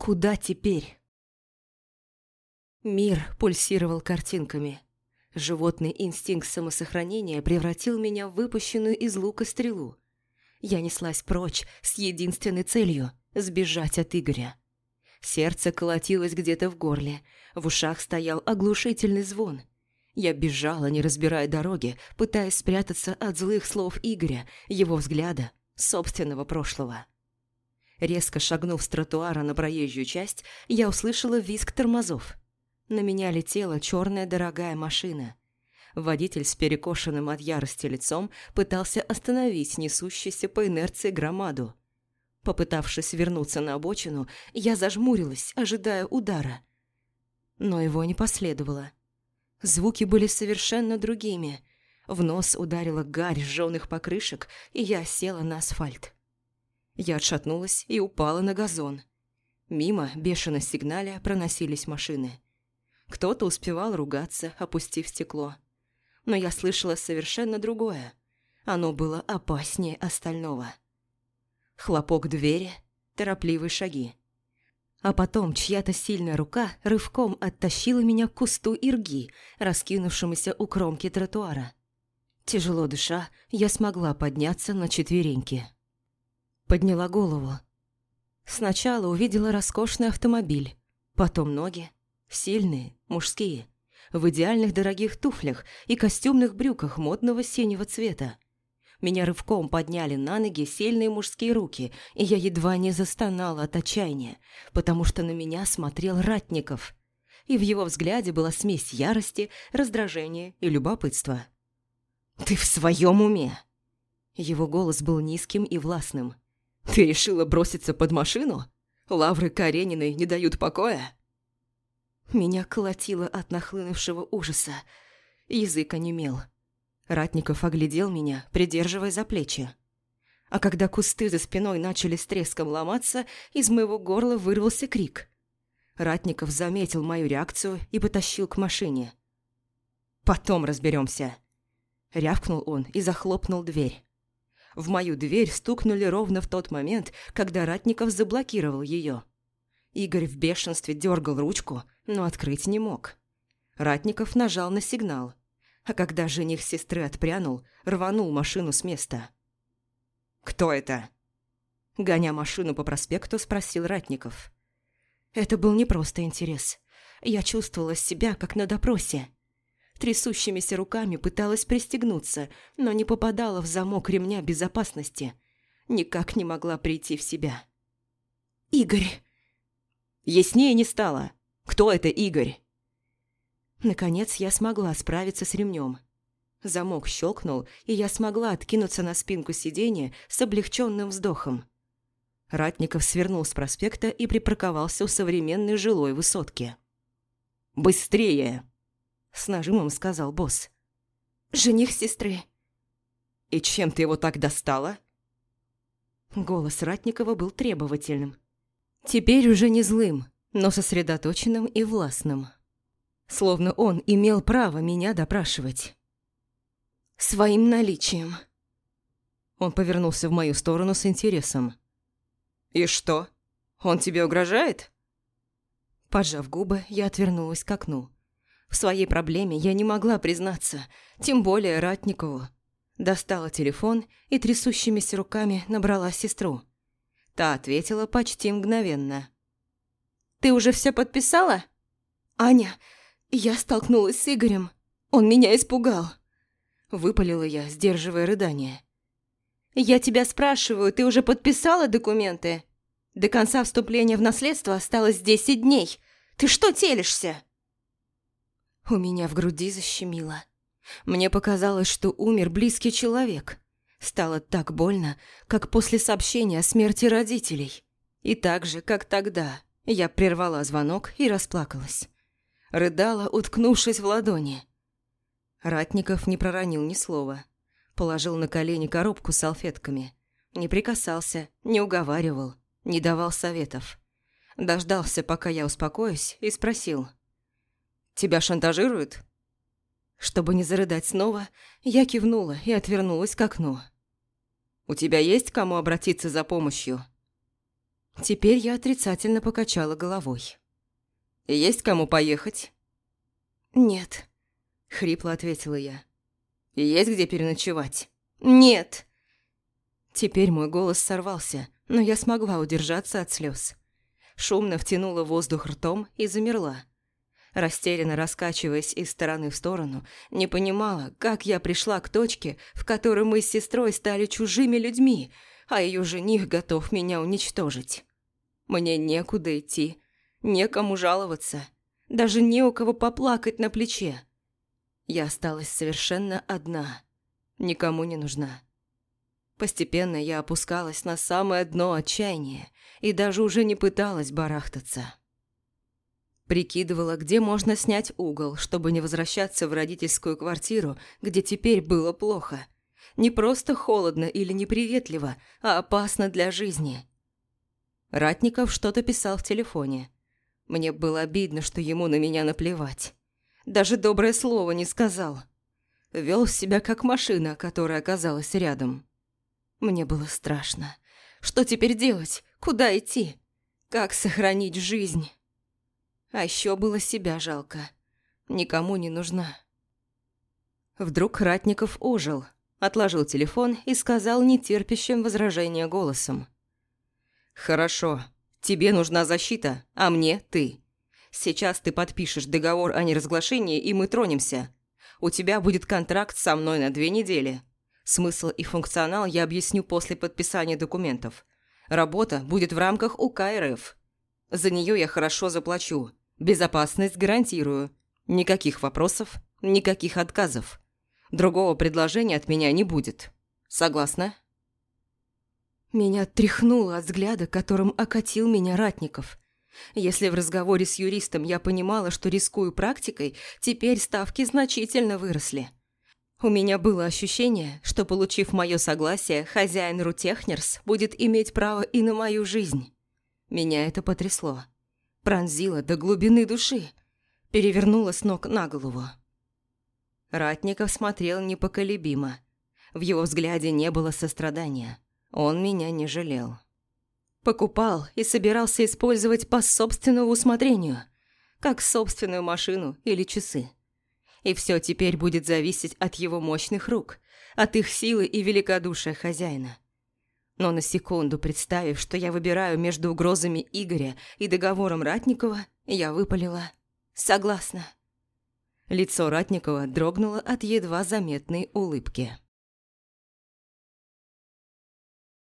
Куда теперь? Мир пульсировал картинками. Животный инстинкт самосохранения превратил меня в выпущенную из лука стрелу. Я неслась прочь с единственной целью – сбежать от Игоря. Сердце колотилось где-то в горле, в ушах стоял оглушительный звон. Я бежала, не разбирая дороги, пытаясь спрятаться от злых слов Игоря, его взгляда, собственного прошлого. Резко шагнув с тротуара на проезжую часть, я услышала визг тормозов. На меня летела черная дорогая машина. Водитель с перекошенным от ярости лицом пытался остановить несущуюся по инерции громаду. Попытавшись вернуться на обочину, я зажмурилась, ожидая удара. Но его не последовало. Звуки были совершенно другими. В нос ударила гарь сжёных покрышек, и я села на асфальт. Я отшатнулась и упала на газон. Мимо, бешено сигналя, проносились машины. Кто-то успевал ругаться, опустив стекло. Но я слышала совершенно другое. Оно было опаснее остального. Хлопок двери, торопливые шаги. А потом чья-то сильная рука рывком оттащила меня к кусту ирги, раскинувшемуся у кромки тротуара. Тяжело дыша, я смогла подняться на четвереньки. Подняла голову. Сначала увидела роскошный автомобиль, потом ноги, сильные, мужские, в идеальных дорогих туфлях и костюмных брюках модного синего цвета. Меня рывком подняли на ноги сильные мужские руки, и я едва не застонала от отчаяния, потому что на меня смотрел Ратников. И в его взгляде была смесь ярости, раздражения и любопытства. «Ты в своем уме?» Его голос был низким и властным. Ты решила броситься под машину? Лавры Карениной не дают покоя?» Меня колотило от нахлынувшего ужаса. Язык онемел. Ратников оглядел меня, придерживая за плечи. А когда кусты за спиной начали с треском ломаться, из моего горла вырвался крик. Ратников заметил мою реакцию и потащил к машине. «Потом разберемся», — рявкнул он и захлопнул дверь. В мою дверь стукнули ровно в тот момент, когда Ратников заблокировал ее. Игорь в бешенстве дергал ручку, но открыть не мог. Ратников нажал на сигнал, а когда жених сестры отпрянул, рванул машину с места. «Кто это?» Гоня машину по проспекту, спросил Ратников. Это был не просто интерес. Я чувствовала себя, как на допросе. Трясущимися руками пыталась пристегнуться, но не попадала в замок ремня безопасности. Никак не могла прийти в себя. «Игорь!» Яснее не стало. Кто это Игорь? Наконец я смогла справиться с ремнем. Замок щелкнул, и я смогла откинуться на спинку сиденья с облегченным вздохом. Ратников свернул с проспекта и припарковался у современной жилой высотки. «Быстрее!» – с нажимом сказал босс. «Жених сестры». «И чем ты его так достала?» Голос Ратникова был требовательным. Теперь уже не злым, но сосредоточенным и властным. Словно он имел право меня допрашивать. «Своим наличием». Он повернулся в мою сторону с интересом. «И что? Он тебе угрожает?» Поджав губы, я отвернулась к окну. В своей проблеме я не могла признаться, тем более Ратникову. Достала телефон и трясущимися руками набрала сестру. Та ответила почти мгновенно. «Ты уже все подписала?» «Аня, я столкнулась с Игорем. Он меня испугал». Выпалила я, сдерживая рыдание. «Я тебя спрашиваю, ты уже подписала документы? До конца вступления в наследство осталось десять дней. Ты что телишься?» У меня в груди защемило. Мне показалось, что умер близкий человек. Стало так больно, как после сообщения о смерти родителей. И так же, как тогда, я прервала звонок и расплакалась. Рыдала, уткнувшись в ладони. Ратников не проронил ни слова. Положил на колени коробку с салфетками. Не прикасался, не уговаривал, не давал советов. Дождался, пока я успокоюсь, и спросил – Тебя шантажируют?» Чтобы не зарыдать снова, я кивнула и отвернулась к окну. «У тебя есть кому обратиться за помощью?» Теперь я отрицательно покачала головой. «Есть кому поехать?» «Нет», — хрипло ответила я. «Есть где переночевать?» «Нет!» Теперь мой голос сорвался, но я смогла удержаться от слез. Шумно втянула воздух ртом и замерла. Растерянно раскачиваясь из стороны в сторону, не понимала, как я пришла к точке, в которой мы с сестрой стали чужими людьми, а ее жених готов меня уничтожить. Мне некуда идти, некому жаловаться, даже не у кого поплакать на плече. Я осталась совершенно одна, никому не нужна. Постепенно я опускалась на самое дно отчаяния и даже уже не пыталась барахтаться. Прикидывала, где можно снять угол, чтобы не возвращаться в родительскую квартиру, где теперь было плохо. Не просто холодно или неприветливо, а опасно для жизни. Ратников что-то писал в телефоне. Мне было обидно, что ему на меня наплевать. Даже доброе слово не сказал. Вел себя как машина, которая оказалась рядом. Мне было страшно. Что теперь делать? Куда идти? Как сохранить жизнь? А еще было себя жалко. Никому не нужна. Вдруг Ратников ожил, отложил телефон и сказал нетерпящим возражения голосом. «Хорошо, тебе нужна защита, а мне – ты. Сейчас ты подпишешь договор о неразглашении, и мы тронемся. У тебя будет контракт со мной на две недели. Смысл и функционал я объясню после подписания документов. Работа будет в рамках УК РФ. За нее я хорошо заплачу. Безопасность гарантирую. Никаких вопросов, никаких отказов. Другого предложения от меня не будет. Согласна? Меня тряхнуло от взгляда, которым окатил меня Ратников. Если в разговоре с юристом я понимала, что рискую практикой, теперь ставки значительно выросли. У меня было ощущение, что, получив мое согласие, хозяин Рутехнерс будет иметь право и на мою жизнь. Меня это потрясло. Пронзило до глубины души. Перевернуло с ног на голову. Ратников смотрел непоколебимо. В его взгляде не было сострадания. Он меня не жалел. Покупал и собирался использовать по собственному усмотрению, как собственную машину или часы и все теперь будет зависеть от его мощных рук, от их силы и великодушия хозяина. Но на секунду представив, что я выбираю между угрозами Игоря и договором Ратникова, я выпалила «Согласна». Лицо Ратникова дрогнуло от едва заметной улыбки.